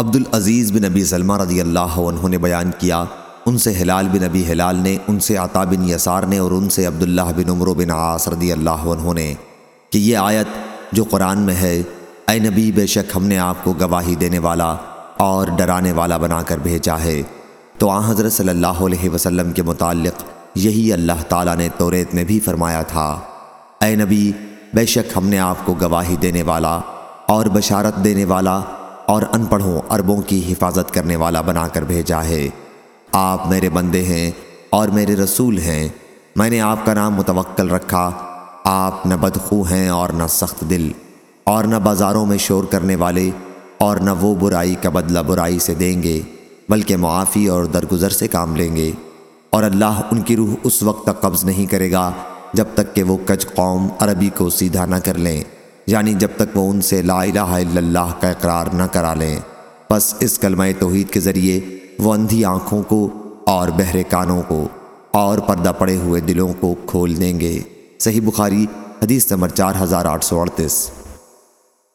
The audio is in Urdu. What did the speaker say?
عبد العزیز بن نبی سلمہ رضی اللہ عنہ نے بیان کیا، ان سے ہلال بن نبی ہلال نے، ان سے عطا بن یسار نے اور ان سے عبداللہ بن عمر بن عاص رضی اللہ عنہ نے کہ یہ آیت جو قرآن میں ہے، اے نبی بے شک ہم نے آپ کو گواہی دینے والا اور ڈرانے والا بنا کر بھیجا ہے۔ تو آن حضرت صلی اللہ علیہ وسلم کے متعلق یہی اللہ تعالیٰ نے توریت میں بھی فرمایا تھا۔ اے نبی، بے شک ہم نے آپ کو گواہی دینے والا اور بشارت دینے والا اور ان پڑھوں عربوں کی حفاظت کرنے والا بنا کر بھیجا ہے۔ آپ میرے بندے ہیں اور میرے رسول ہیں۔ میں نے آپ کا نام متوکل رکھا۔ آپ نہ بدخو ہیں اور نہ سخت دل اور نہ بازاروں میں شور کرنے والے اور نہ وہ برائی کا بدلہ برائی سے دیں گے، بلکہ معافی اور درگزر سے کام لیں گے۔ اور اللہ ان کی روح اس وقت تک قبض نہیں کرے گا جب تک کہ وہ کچ قوم عربی کو سیدھا نہ کر لیں۔ یعنی جب تک وہ ان سے لا الہ الا اللہ کا اقرار نہ کرا لیں۔ بس اس کلمہ توحید کے ذریعے وہ اندھی آنکھوں کو اور بہرے کانوں کو اور پردہ پڑے ہوئے دلوں کو کھول دیں گے۔ صحیح بخاری، حدیث نمبر چار ہزار آٹھ سو اڑتیس۔